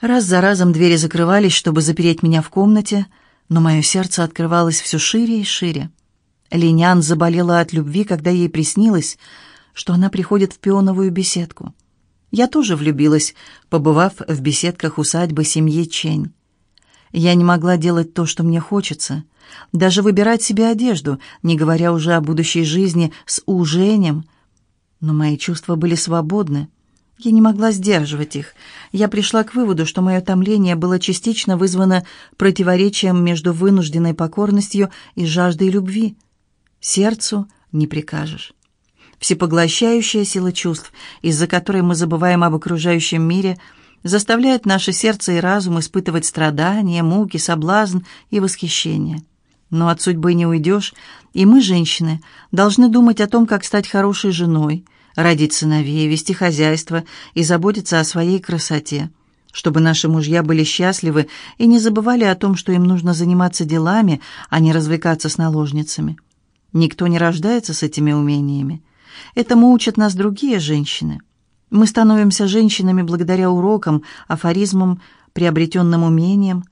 Раз за разом двери закрывались, чтобы запереть меня в комнате, но мое сердце открывалось все шире и шире. Линян заболела от любви, когда ей приснилось, что она приходит в пионовую беседку. Я тоже влюбилась, побывав в беседках усадьбы семьи Чень. Я не могла делать то, что мне хочется, даже выбирать себе одежду, не говоря уже о будущей жизни с ужением. Но мои чувства были свободны. Я не могла сдерживать их. Я пришла к выводу, что мое томление было частично вызвано противоречием между вынужденной покорностью и жаждой любви. Сердцу не прикажешь. Всепоглощающая сила чувств, из-за которой мы забываем об окружающем мире, заставляет наше сердце и разум испытывать страдания, муки, соблазн и восхищение. Но от судьбы не уйдешь, и мы, женщины, должны думать о том, как стать хорошей женой – родить сыновей, вести хозяйство и заботиться о своей красоте, чтобы наши мужья были счастливы и не забывали о том, что им нужно заниматься делами, а не развлекаться с наложницами. Никто не рождается с этими умениями. Этому учат нас другие женщины. Мы становимся женщинами благодаря урокам, афоризмам, приобретенным умениям.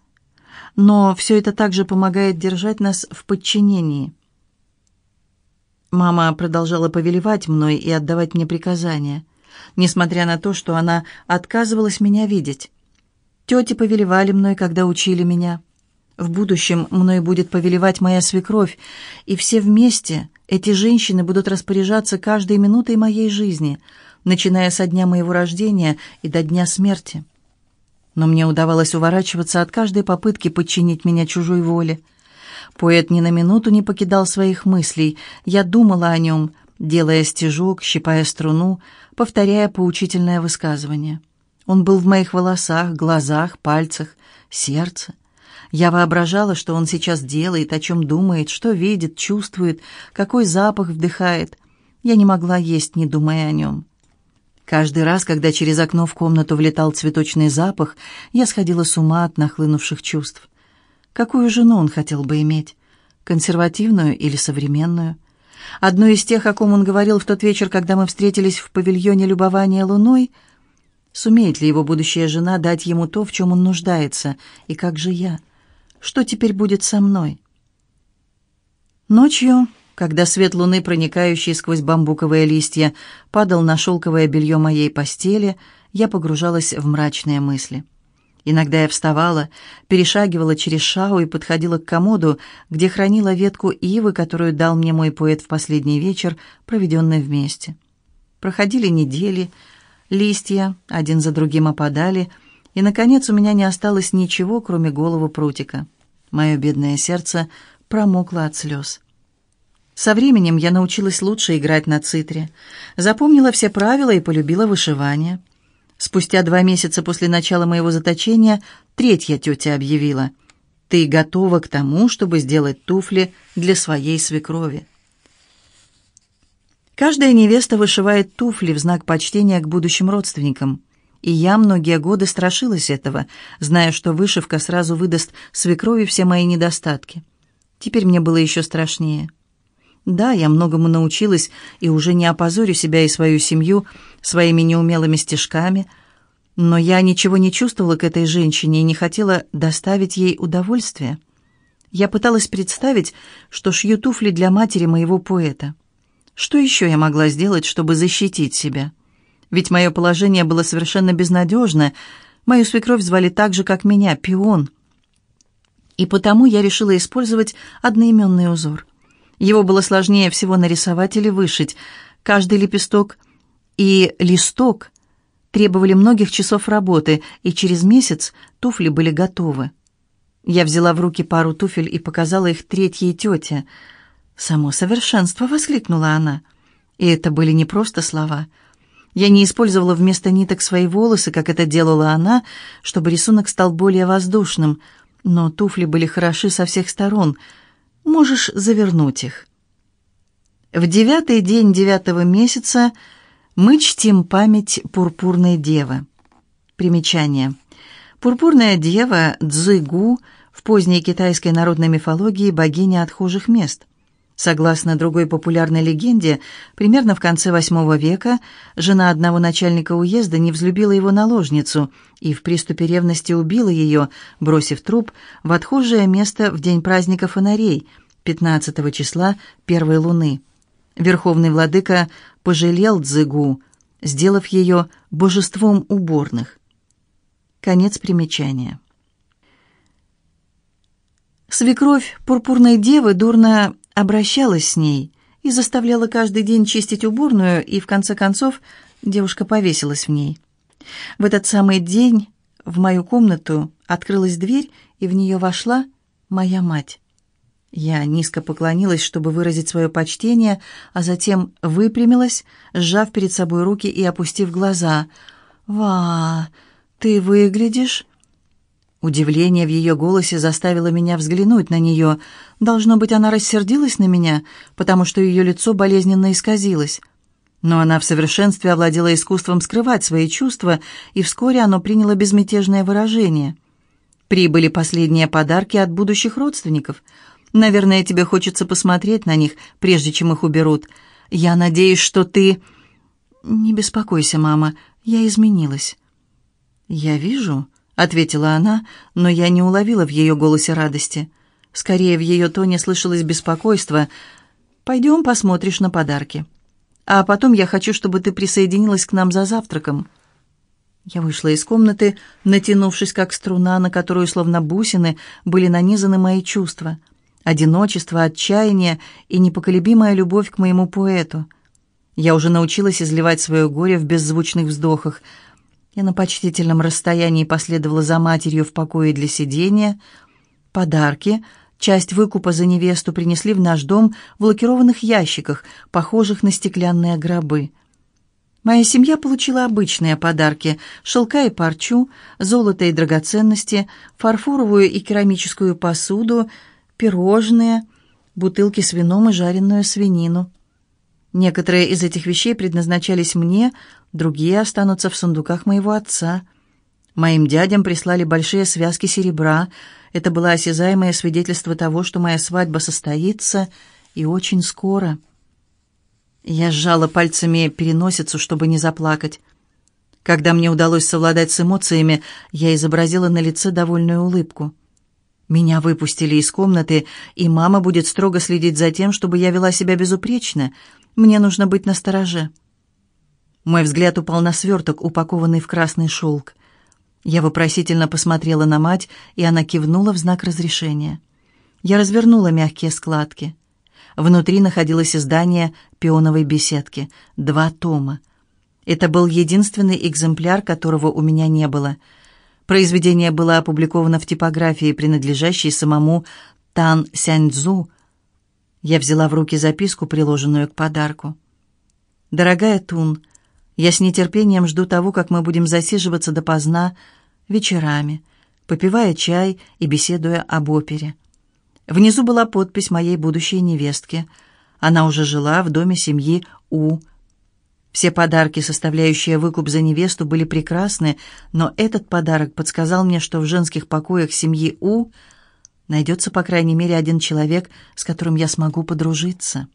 Но все это также помогает держать нас в подчинении – Мама продолжала повелевать мной и отдавать мне приказания, несмотря на то, что она отказывалась меня видеть. Тети повелевали мной, когда учили меня. В будущем мной будет повелевать моя свекровь, и все вместе эти женщины будут распоряжаться каждой минутой моей жизни, начиная со дня моего рождения и до дня смерти. Но мне удавалось уворачиваться от каждой попытки подчинить меня чужой воле — Поэт ни на минуту не покидал своих мыслей. Я думала о нем, делая стежок, щипая струну, повторяя поучительное высказывание. Он был в моих волосах, глазах, пальцах, сердце. Я воображала, что он сейчас делает, о чем думает, что видит, чувствует, какой запах вдыхает. Я не могла есть, не думая о нем. Каждый раз, когда через окно в комнату влетал цветочный запах, я сходила с ума от нахлынувших чувств. Какую жену он хотел бы иметь? Консервативную или современную? Одну из тех, о ком он говорил в тот вечер, когда мы встретились в павильоне любования луной? Сумеет ли его будущая жена дать ему то, в чем он нуждается? И как же я? Что теперь будет со мной? Ночью, когда свет луны, проникающий сквозь бамбуковые листья, падал на шелковое белье моей постели, я погружалась в мрачные мысли. Иногда я вставала, перешагивала через шау и подходила к комоду, где хранила ветку ивы, которую дал мне мой поэт в последний вечер, проведенный вместе. Проходили недели, листья один за другим опадали, и, наконец, у меня не осталось ничего, кроме головы прутика. Мое бедное сердце промокло от слез. Со временем я научилась лучше играть на цитре, запомнила все правила и полюбила вышивание — Спустя два месяца после начала моего заточения третья тетя объявила, «Ты готова к тому, чтобы сделать туфли для своей свекрови». Каждая невеста вышивает туфли в знак почтения к будущим родственникам. И я многие годы страшилась этого, зная, что вышивка сразу выдаст свекрови все мои недостатки. Теперь мне было еще страшнее. Да, я многому научилась и уже не опозорю себя и свою семью своими неумелыми стежками, но я ничего не чувствовала к этой женщине и не хотела доставить ей удовольствие. Я пыталась представить, что шью туфли для матери моего поэта. Что еще я могла сделать, чтобы защитить себя? Ведь мое положение было совершенно безнадежно. Мою свекровь звали так же, как меня, Пион. И потому я решила использовать одноименный узор. Его было сложнее всего нарисовать или вышить. Каждый лепесток и листок требовали многих часов работы, и через месяц туфли были готовы. Я взяла в руки пару туфель и показала их третьей тете. «Само совершенство!» — воскликнула она. И это были не просто слова. Я не использовала вместо ниток свои волосы, как это делала она, чтобы рисунок стал более воздушным, но туфли были хороши со всех сторон — Можешь завернуть их. В девятый день девятого месяца мы чтим память Пурпурной Девы. Примечание. Пурпурная Дева Цзыгу в поздней китайской народной мифологии богиня отхожих мест. Согласно другой популярной легенде, примерно в конце VIII века жена одного начальника уезда не взлюбила его наложницу и в приступе ревности убила ее, бросив труп в отхожее место в день праздника фонарей, 15 числа первой луны. Верховный владыка пожалел Дзыгу, сделав ее божеством уборных. Конец примечания. Свекровь пурпурной девы дурно обращалась с ней и заставляла каждый день чистить уборную, и в конце концов девушка повесилась в ней. В этот самый день в мою комнату открылась дверь, и в нее вошла моя мать. Я низко поклонилась, чтобы выразить свое почтение, а затем выпрямилась, сжав перед собой руки и опустив глаза. «Ва, ты выглядишь...» Удивление в ее голосе заставило меня взглянуть на нее. Должно быть, она рассердилась на меня, потому что ее лицо болезненно исказилось. Но она в совершенстве овладела искусством скрывать свои чувства, и вскоре оно приняло безмятежное выражение. Прибыли последние подарки от будущих родственников. Наверное, тебе хочется посмотреть на них, прежде чем их уберут. Я надеюсь, что ты... Не беспокойся, мама, я изменилась. Я вижу ответила она, но я не уловила в ее голосе радости. Скорее, в ее тоне слышалось беспокойство. «Пойдем посмотришь на подарки. А потом я хочу, чтобы ты присоединилась к нам за завтраком». Я вышла из комнаты, натянувшись как струна, на которую, словно бусины, были нанизаны мои чувства. Одиночество, отчаяние и непоколебимая любовь к моему поэту. Я уже научилась изливать свое горе в беззвучных вздохах — я на почтительном расстоянии последовала за матерью в покое для сидения. Подарки, часть выкупа за невесту принесли в наш дом в лакированных ящиках, похожих на стеклянные гробы. Моя семья получила обычные подарки – шелка и парчу, золото и драгоценности, фарфоровую и керамическую посуду, пирожные, бутылки с вином и жареную свинину. Некоторые из этих вещей предназначались мне, другие останутся в сундуках моего отца. Моим дядям прислали большие связки серебра. Это было осязаемое свидетельство того, что моя свадьба состоится, и очень скоро. Я сжала пальцами переносицу, чтобы не заплакать. Когда мне удалось совладать с эмоциями, я изобразила на лице довольную улыбку. Меня выпустили из комнаты, и мама будет строго следить за тем, чтобы я вела себя безупречно — мне нужно быть настороже. Мой взгляд упал на сверток, упакованный в красный шелк. Я вопросительно посмотрела на мать, и она кивнула в знак разрешения. Я развернула мягкие складки. Внутри находилось издание «Пионовой беседки», два тома. Это был единственный экземпляр, которого у меня не было. Произведение было опубликовано в типографии, принадлежащей самому Тан Сяньцзу, я взяла в руки записку, приложенную к подарку. «Дорогая Тун, я с нетерпением жду того, как мы будем засиживаться допоздна вечерами, попивая чай и беседуя об опере. Внизу была подпись моей будущей невестки. Она уже жила в доме семьи У. Все подарки, составляющие выкуп за невесту, были прекрасны, но этот подарок подсказал мне, что в женских покоях семьи У – Найдется, по крайней мере, один человек, с которым я смогу подружиться.